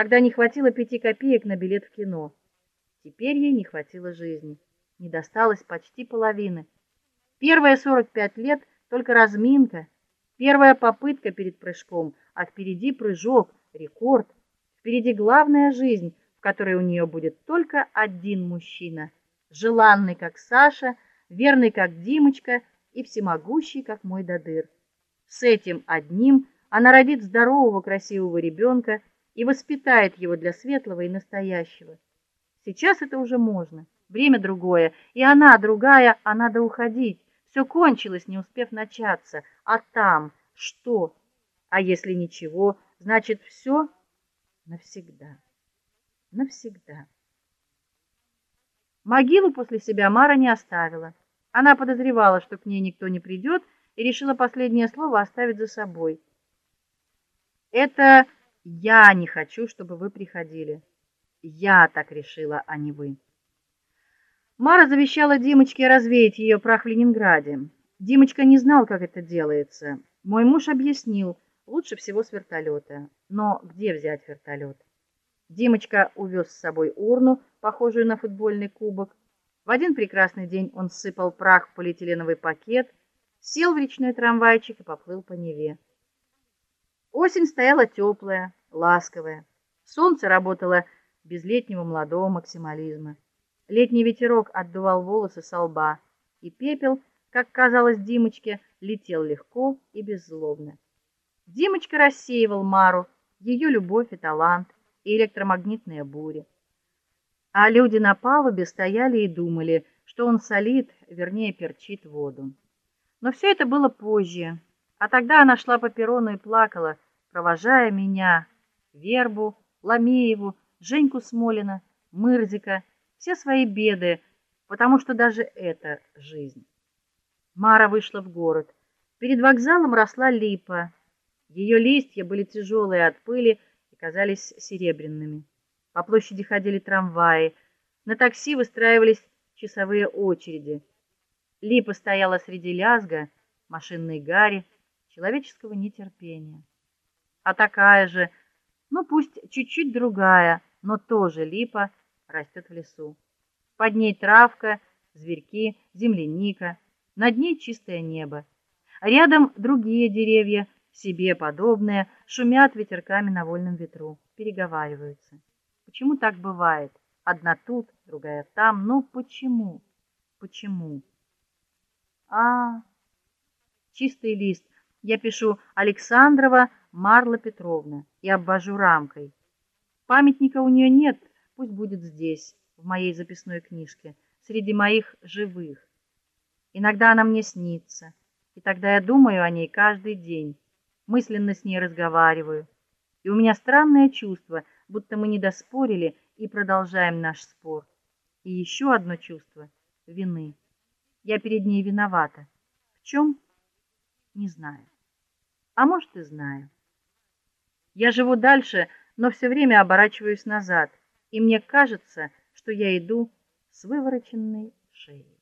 когда не хватило пяти копеек на билет в кино. Теперь ей не хватило жизни, не досталось почти половины. Первые 45 лет только разминка, первая попытка перед прыжком, а впереди прыжок, рекорд. Впереди главная жизнь, в которой у нее будет только один мужчина, желанный как Саша, верный как Димочка и всемогущий как мой Дадыр. С этим одним она родит здорового, красивого ребенка и воспитает его для светлого и настоящего. Сейчас это уже можно. Время другое, и она другая, а надо уходить. Все кончилось, не успев начаться. А там что? А если ничего, значит все навсегда. Навсегда. Могилу после себя Мара не оставила. Она подозревала, что к ней никто не придет, и решила последнее слово оставить за собой. Это я не хочу, чтобы вы приходили. Я так решила, а не вы. Мара завещала Димочке развеять ее прах в Ленинграде. Димочка не знал, как это делается. Мой муж объяснил: лучше всего с вертолета. Но где взять вертолет? Димочка увез с собой урну, похожую на футбольный кубок. В один прекрасный день он сыпал прах в полиэтиленовый пакет, сел в речной трамвайчик и поплыл по Неве. Осень стояла теплая, ласковая. Солнце работало без летнего молодого максимализма. Летний ветерок отдувал волосы со лба, и пепел, как казалось Димочке, летел легко и беззлобно. Димочка рассеивал Мару, ее любовь и талант, и электромагнитные бури. А люди на палубе стояли и думали, что он солит, вернее, перчит воду. Но все это было позже. А тогда она шла по перрону и плакала, провожая меня, Вербу, Ламееву, Женьку Смолина, Мырзика, все свои беды, потому что даже это жизнь. Мара вышла в город. Перед вокзалом росла липа. Ее листья были тяжелые от пыли и казались серебряными. По площади ходили трамваи, на такси выстраивались часовые очереди. Липа стояла среди лязга, машинной гари, человеческого нетерпения. А такая же, ну пусть чуть-чуть другая, но тоже липа растет в лесу. Под ней травка, зверьки, земляника, над ней чистое небо. Рядом другие деревья, себе подобные, шумят ветерками на вольном ветру, переговариваются. Почему так бывает? Одна тут, другая там. Ну почему? Почему? А, чистый лист. Я пишу Александрова Марла Петровна и обвожу рамкой. Памятника у нее нет, пусть будет здесь, в моей записной книжке, среди моих живых. Иногда она мне снится, и тогда я думаю о ней каждый день, мысленно с ней разговариваю. И у меня странное чувство, будто мы не доспорили и продолжаем наш спор. И еще одно чувство вины. Я перед ней виновата. В чем? Не знаю. А может, и знаю. Я живу дальше, но все время оборачиваюсь назад, и мне кажется, что я иду с вывороченной шеей.